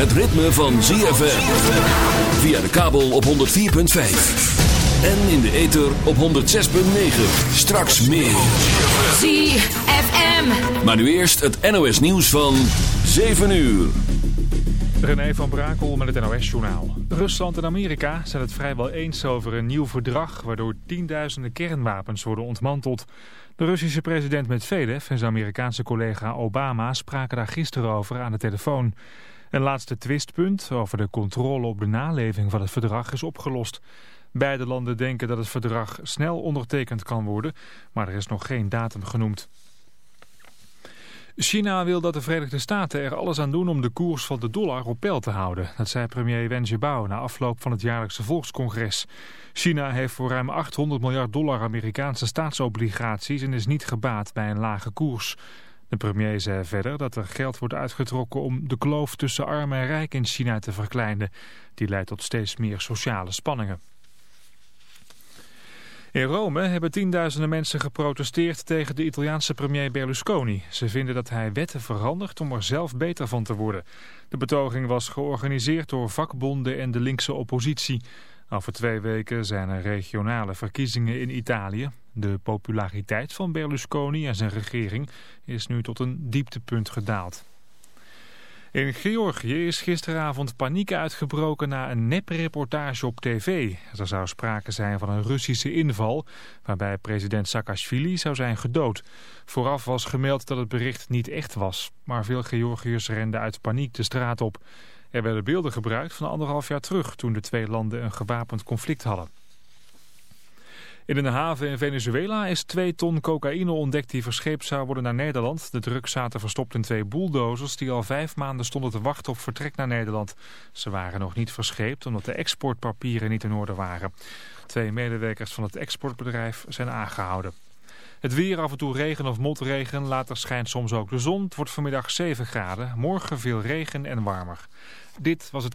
het ritme van ZFM. Via de kabel op 104.5. En in de ether op 106.9. Straks meer. ZFM. Maar nu eerst het NOS nieuws van 7 uur. René van Brakel met het NOS-journaal. Rusland en Amerika zijn het vrijwel eens over een nieuw verdrag... waardoor tienduizenden kernwapens worden ontmanteld. De Russische president Medvedev en zijn Amerikaanse collega Obama... spraken daar gisteren over aan de telefoon. Een laatste twistpunt over de controle op de naleving van het verdrag is opgelost. Beide landen denken dat het verdrag snel ondertekend kan worden... maar er is nog geen datum genoemd. China wil dat de Verenigde Staten er alles aan doen om de koers van de dollar op peil te houden. Dat zei premier Wen Jiabao na afloop van het jaarlijkse volkscongres. China heeft voor ruim 800 miljard dollar Amerikaanse staatsobligaties en is niet gebaat bij een lage koers. De premier zei verder dat er geld wordt uitgetrokken om de kloof tussen arm en rijk in China te verkleinen. Die leidt tot steeds meer sociale spanningen. In Rome hebben tienduizenden mensen geprotesteerd tegen de Italiaanse premier Berlusconi. Ze vinden dat hij wetten verandert om er zelf beter van te worden. De betoging was georganiseerd door vakbonden en de linkse oppositie. Over twee weken zijn er regionale verkiezingen in Italië. De populariteit van Berlusconi en zijn regering is nu tot een dieptepunt gedaald. In Georgië is gisteravond paniek uitgebroken na een nepreportage op tv. Er zou sprake zijn van een Russische inval waarbij president Saakashvili zou zijn gedood. Vooraf was gemeld dat het bericht niet echt was, maar veel Georgiërs renden uit paniek de straat op. Er werden beelden gebruikt van anderhalf jaar terug toen de twee landen een gewapend conflict hadden. In een haven in Venezuela is twee ton cocaïne ontdekt die verscheept zou worden naar Nederland. De drugs zaten verstopt in twee bulldozers die al vijf maanden stonden te wachten op vertrek naar Nederland. Ze waren nog niet verscheept omdat de exportpapieren niet in orde waren. Twee medewerkers van het exportbedrijf zijn aangehouden. Het weer af en toe regen of motregen, later schijnt soms ook de zon. Het wordt vanmiddag 7 graden, morgen veel regen en warmer. Dit was het...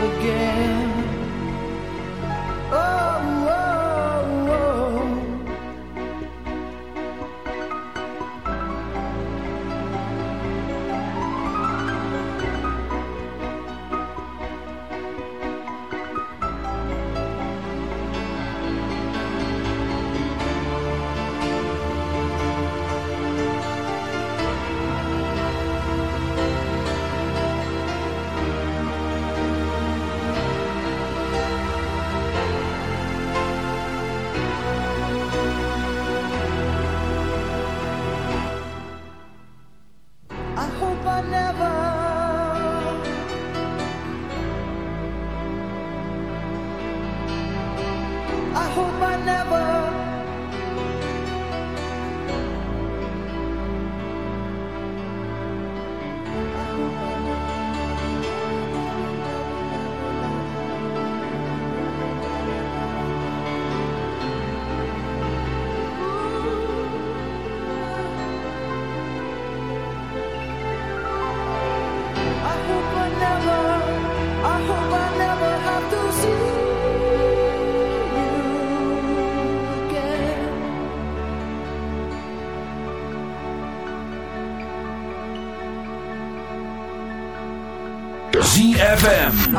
again. Oh.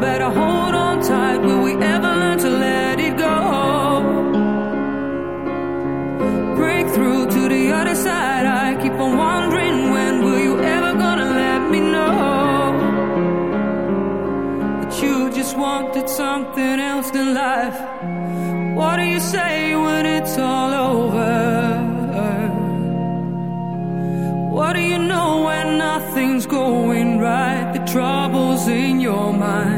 Better hold on tight. Will we ever learn to let it go? Break through to the other side. I keep on wondering when will you ever gonna let me know that you just wanted something else than life. What do you say when it's all over? What do you know when nothing's going right? The trouble's in your mind.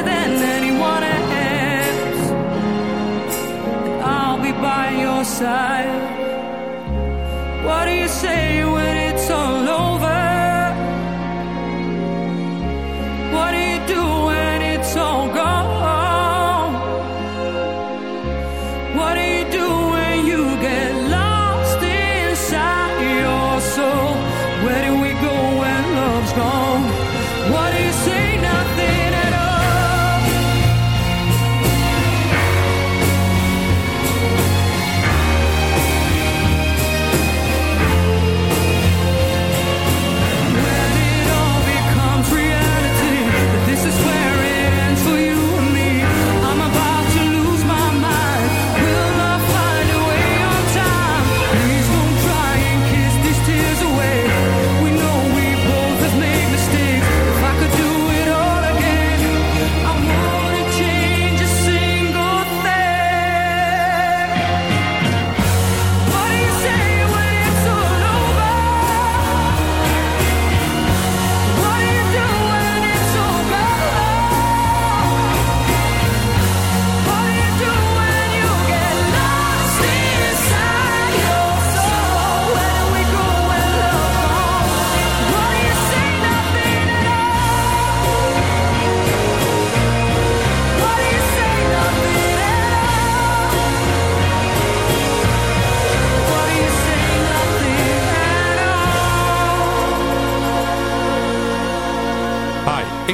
your. What do you say when it's all over? What do you do when it's all gone? What do you do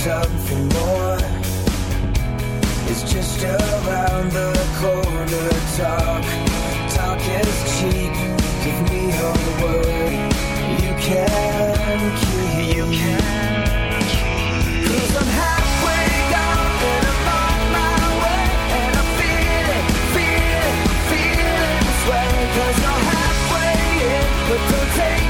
something more It's just around the corner. Talk, talk is cheap. Give me all the word you can keep. Cause I'm halfway gone and I'm on my way. And I'm feeling, feeling, feeling this I'm halfway in, but don't take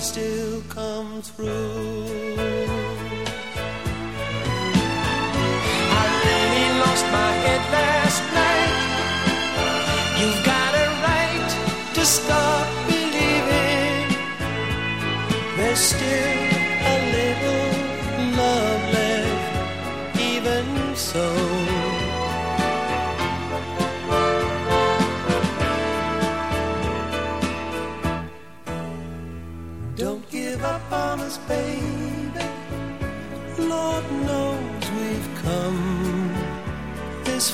still come through. I really lost my head last night. You've got a right to stop believing there's still a little love left, even so.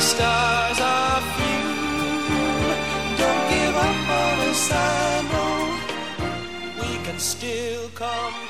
stars are few. Don't give up on us, I know we can still come.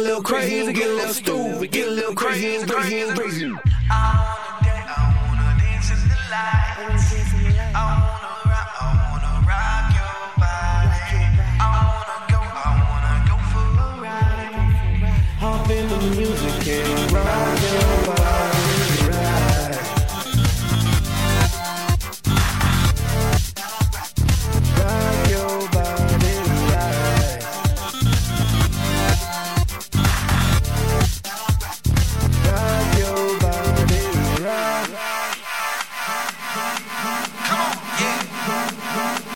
a little crazy and get a little stupid. Get a little crazy and crazy and crazy. I wanna dance in the.